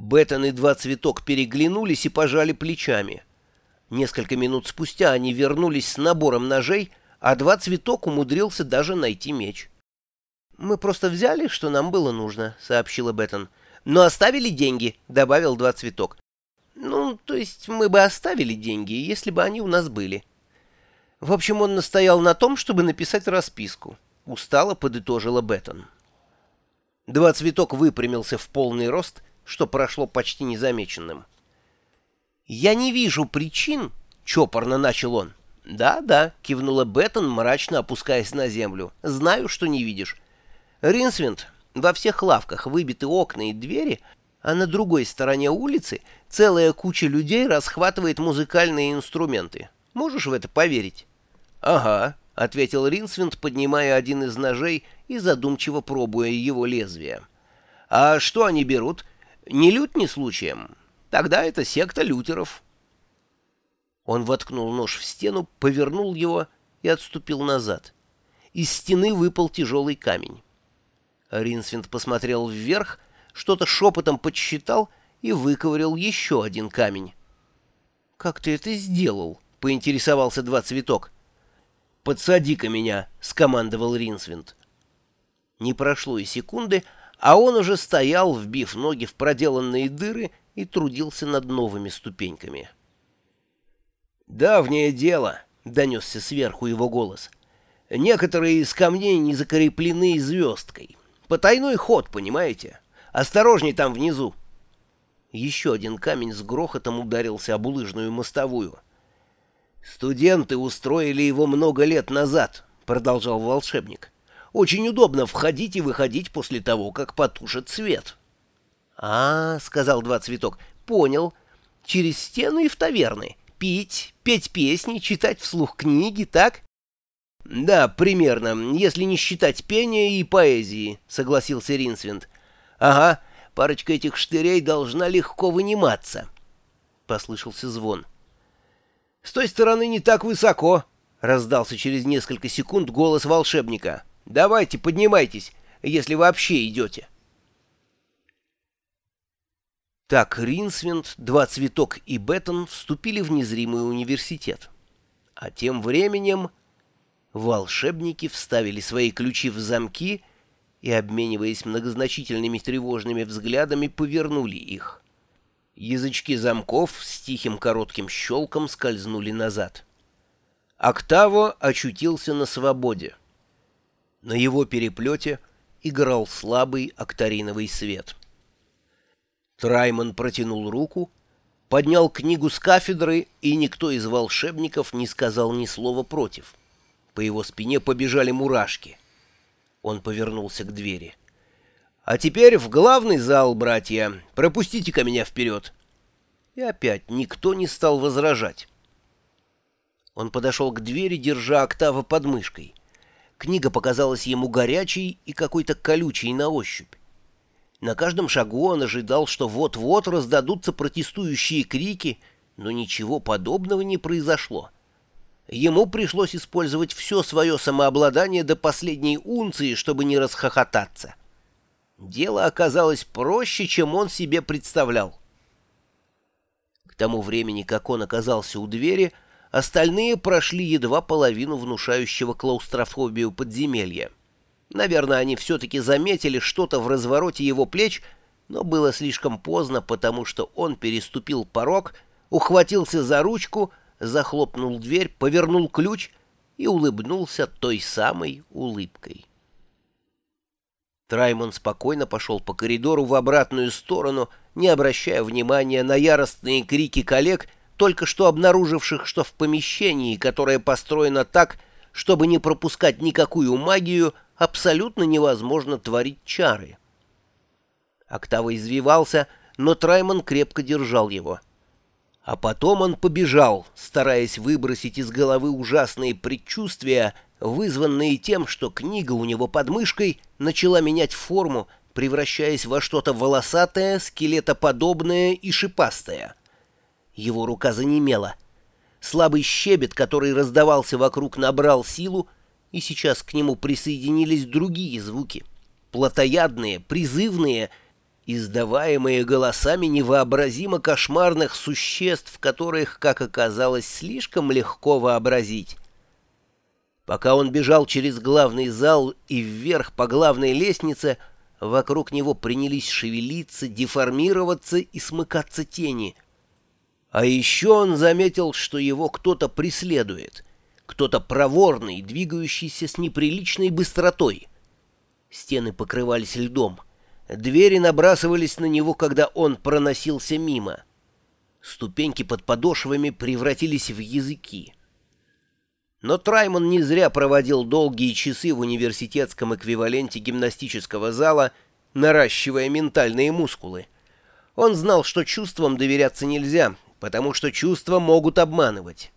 Беттон и два цветок переглянулись и пожали плечами. Несколько минут спустя они вернулись с набором ножей, а два цветок умудрился даже найти меч. «Мы просто взяли, что нам было нужно», — сообщила Беттон. «Но оставили деньги», — добавил два цветок. «Ну, то есть мы бы оставили деньги, если бы они у нас были». В общем, он настоял на том, чтобы написать расписку. Устало подытожила Беттон. Два цветок выпрямился в полный рост — что прошло почти незамеченным. «Я не вижу причин», — чопорно начал он. «Да, да», — кивнула Беттон, мрачно опускаясь на землю. «Знаю, что не видишь. Ринсвинд, во всех лавках выбиты окна и двери, а на другой стороне улицы целая куча людей расхватывает музыкальные инструменты. Можешь в это поверить?» «Ага», — ответил Ринсвинд, поднимая один из ножей и задумчиво пробуя его лезвие. «А что они берут? Не лютни случаем? Тогда это секта лютеров. Он воткнул нож в стену, повернул его и отступил назад. Из стены выпал тяжелый камень. Ринсвинд посмотрел вверх, что-то шепотом подсчитал и выковырял еще один камень. «Как ты это сделал?» — поинтересовался два цветок. «Подсади-ка меня!» — скомандовал Ринсвинд. Не прошло и секунды, а он уже стоял, вбив ноги в проделанные дыры, и трудился над новыми ступеньками. «Давнее дело», — донесся сверху его голос. «Некоторые из камней не закреплены звездкой. Потайной ход, понимаете? Осторожней там внизу». Еще один камень с грохотом ударился об улыжную мостовую. «Студенты устроили его много лет назад», — продолжал волшебник. Очень удобно входить и выходить после того, как потушит свет. — А, — сказал два цветок, — понял. Через стену и в таверны. Пить, петь песни, читать вслух книги, так? — Да, примерно, если не считать пения и поэзии, — согласился Ринсвинд. — Ага, парочка этих штырей должна легко выниматься. Послышался звон. — С той стороны не так высоко, — раздался через несколько секунд голос волшебника. — Давайте, поднимайтесь, если вообще идете. Так Ринсвинд, Два Цветок и Беттон вступили в незримый университет. А тем временем волшебники вставили свои ключи в замки и, обмениваясь многозначительными тревожными взглядами, повернули их. Язычки замков с тихим коротким щелком скользнули назад. Октаво очутился на свободе. На его переплете играл слабый акториновый свет. Трайман протянул руку, поднял книгу с кафедры, и никто из волшебников не сказал ни слова против. По его спине побежали мурашки. Он повернулся к двери. «А теперь в главный зал, братья. Пропустите-ка меня вперед». И опять никто не стал возражать. Он подошел к двери, держа октава под мышкой. Книга показалась ему горячей и какой-то колючей на ощупь. На каждом шагу он ожидал, что вот-вот раздадутся протестующие крики, но ничего подобного не произошло. Ему пришлось использовать все свое самообладание до последней унции, чтобы не расхохотаться. Дело оказалось проще, чем он себе представлял. К тому времени, как он оказался у двери, Остальные прошли едва половину внушающего клаустрофобию подземелья. Наверное, они все-таки заметили что-то в развороте его плеч, но было слишком поздно, потому что он переступил порог, ухватился за ручку, захлопнул дверь, повернул ключ и улыбнулся той самой улыбкой. Траймон спокойно пошел по коридору в обратную сторону, не обращая внимания на яростные крики коллег — только что обнаруживших, что в помещении, которое построено так, чтобы не пропускать никакую магию, абсолютно невозможно творить чары. Октава извивался, но Трайман крепко держал его. А потом он побежал, стараясь выбросить из головы ужасные предчувствия, вызванные тем, что книга у него под мышкой начала менять форму, превращаясь во что-то волосатое, скелетоподобное и шипастое — его рука занемела. Слабый щебет, который раздавался вокруг, набрал силу, и сейчас к нему присоединились другие звуки. Плотоядные, призывные издаваемые голосами невообразимо кошмарных существ, которых, как оказалось, слишком легко вообразить. Пока он бежал через главный зал и вверх по главной лестнице, вокруг него принялись шевелиться, деформироваться и смыкаться тени. А еще он заметил, что его кто-то преследует, кто-то проворный, двигающийся с неприличной быстротой. Стены покрывались льдом. Двери набрасывались на него, когда он проносился мимо. Ступеньки под подошвами превратились в языки. Но Траймон не зря проводил долгие часы в университетском эквиваленте гимнастического зала, наращивая ментальные мускулы. Он знал, что чувствам доверяться нельзя, потому что чувства могут обманывать.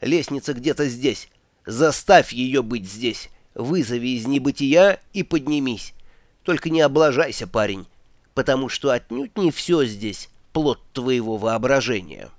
Лестница где-то здесь. Заставь ее быть здесь. Вызови из небытия и поднимись. Только не облажайся, парень, потому что отнюдь не все здесь плод твоего воображения».